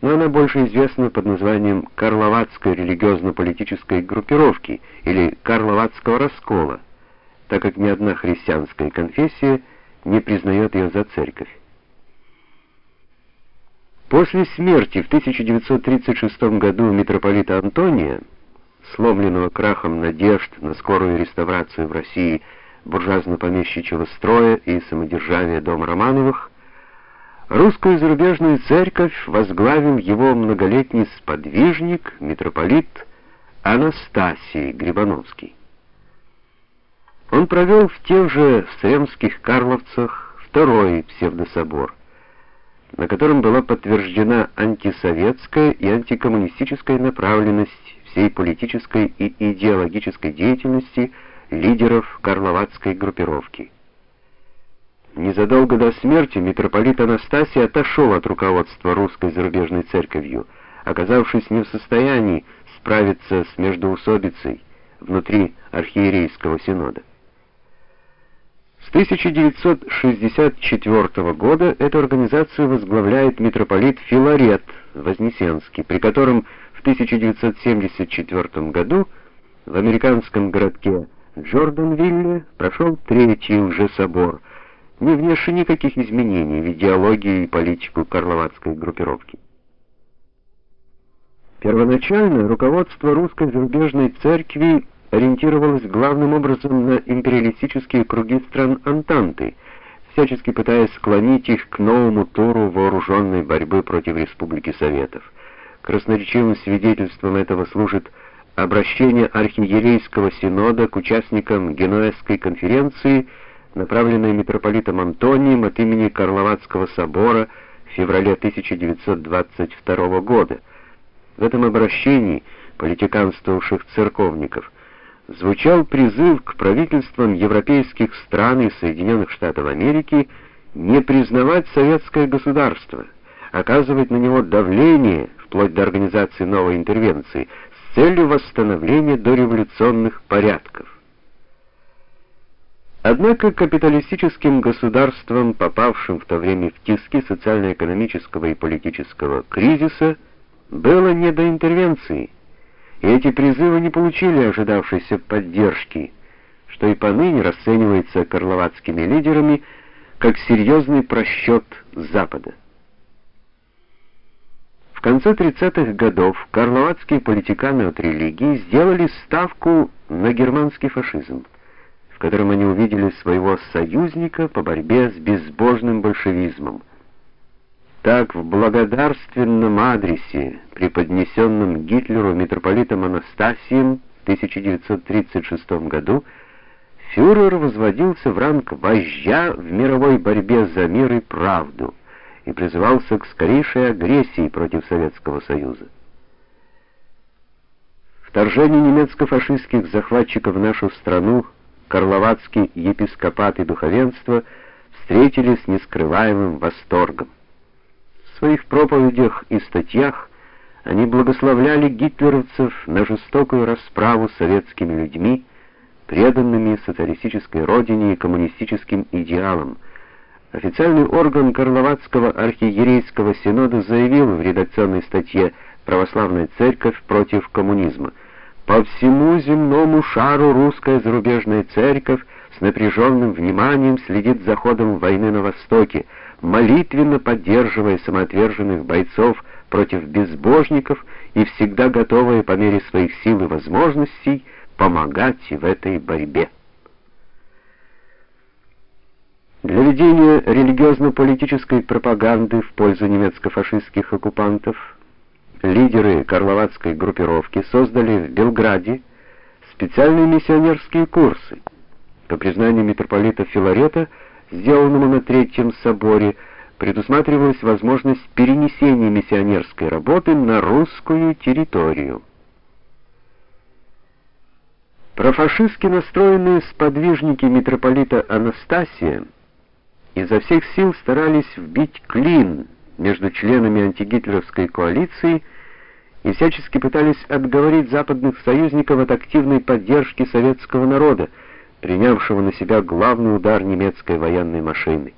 но она больше известна под названием Карловацкой религиозно-политической группировки или Карловацкого раскола, так как ни одна христианская конфессия не признает ее за церковь. После смерти в 1936 году митрополита Антония, сломленного крахом надежд на скорую реставрацию в России буржуазно-помещичьего строя и самодержавия дома Романовых, русскую зарубежную церковь возглавил его многолетний сподвижник, митрополит Анастасий Грибановский. Он провел в тех же Сремских Карловцах второй псевдособор, на котором была подтверждена антисоветская и антикоммунистическая направленность всей политической и идеологической деятельности лидеров Карловацкой группировки. Незадолго до смерти митрополит Анастасий отошел от руководства русской зарубежной церковью, оказавшись не в состоянии справиться с междоусобицей внутри архиерейского синода. С 1964 года эту организацию возглавляет митрополит Филарет Вознесенский, при котором в 1974 году в американском городке Джорданвилле прошел третий уже собор, не внесший никаких изменений в идеологию и политику карловацкой группировки. Первоначально руководство русской зарубежной церкви ориентировалась главным образом на империалистические круги стран Антанты, всячески пытаясь склонить их к новому туру вооруженной борьбы против Республики Советов. Красноречивым свидетельством этого служит обращение архиерейского синода к участникам Генуэзской конференции, направленное митрополитом Антонием от имени Карловацкого собора в феврале 1922 года. В этом обращении политиканствовавших церковников – звучал призыв к правительствам европейских стран и Соединенных Штатов Америки не признавать советское государство, оказывать на него давление вплоть до организации новой интервенции с целью восстановления дореволюционных порядков. Однако капиталистическим государствам, попавшим в то время в тиски социально-экономического и политического кризиса, было не до интервенции – и эти призывы не получили ожидавшейся поддержки, что и поныне расценивается карловацкими лидерами как серьезный просчет Запада. В конце 30-х годов карловацкие политиканы от религии сделали ставку на германский фашизм, в котором они увидели своего союзника по борьбе с безбожным большевизмом. Так в благодарственном адресе, преподнесенном Гитлеру митрополитом Анастасием в 1936 году, фюрер возводился в ранг вождя в мировой борьбе за мир и правду и призывался к скорейшей агрессии против Советского Союза. Вторжение немецко-фашистских захватчиков в нашу страну Карловацкий епископат и духовенство встретили с нескрываемым восторгом. В своих проповедях и статьях они благословляли гитлеровцев на жестокую расправу с советскими людьми, преданными социалистической родине и коммунистическим идеалам. Официальный орган Карловацкого архиерейского синода заявил в редакционной статье «Православная церковь против коммунизма» По всему земному шару русская зарубежная церковь с напряженным вниманием следит за ходом войны на Востоке, молитвенно поддерживая самоотверженных бойцов против безбожников и всегда готовая по мере своих сил и возможностей помогать в этой борьбе. Для ведения религиозно-политической пропаганды в пользу немецко-фашистских оккупантов лидеры карловацкой группировки создали в Белграде специальные миссионерские курсы. По признанию митрополита Филарета, сделанному на Третьем соборе, предусматривалась возможность перенесения миссионерской работы на русскую территорию. Профашистски настроенные сподвижники митрополита Анастасия изо всех сил старались вбить клин между членами антигитлеровской коалиции и всячески пытались отговорить западных союзников от активной поддержки советского народа, принявшего на себя главный удар немецкой военной машины.